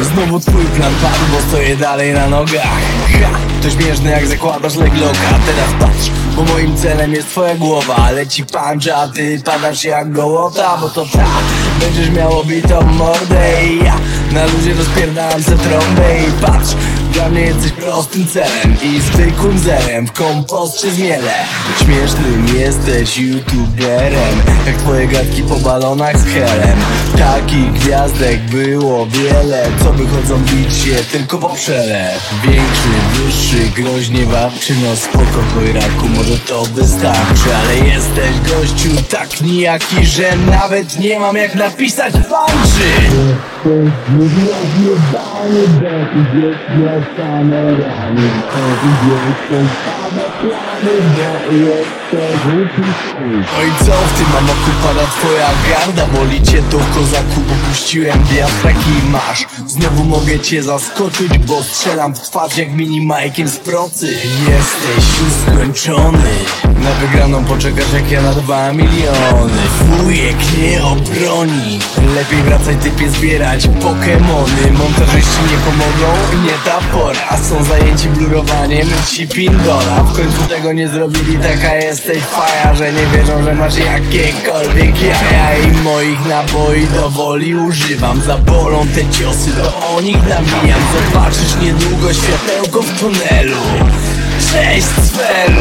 Znowu twój plan padł, bo stoję dalej na nogach. Ha, to śmieszne jak zakładasz legloka Teraz patrz, bo moim celem jest twoja głowa. Leci punch, a ty padasz jak gołota Bo to tak, będziesz miał obitą mordę I ja na luzie rozpierdalam se trąbę. I patrz, dla mnie jesteś prostym celem I zwykłym zerem w kompoście zmielę Śmiesznym jesteś youtuberem Jak twoje gadki po balonach z helem Takich gwiazdek było wiele Co wychodzą bić się tylko po przelew Większy, wyższy, groźnie wapczy No spoko chojraku, może to wystarczy Ale jesteś gościu tak nijaki, że nawet nie mam jak napisać punczy No i co w tym amoku pada twoja garda? Boli cię to kozaku, bo puściłem wiatrak i masz. Znowu mogę cię zaskoczyć, bo strzelam w twarz jak mini Majkiem z procy. Jesteś już skończony Na wygraną poczekasz jak ja na dwa miliony. Wujek nie obroni. Lepiej wracaj typie zbierać pokemony. Montażyści nie pomogą, nie ta pora Są zajęci blurowaniem ci pindola W końcu tego nie zrobili, taka jesteś faja Że nie wierzą, że masz jakiekolwiek jaja. I moich naboi do woli używam Zabolą te ciosy, to o nich nabijam. Zobaczysz niedługo światełko w tunelu. Cześć Sfer!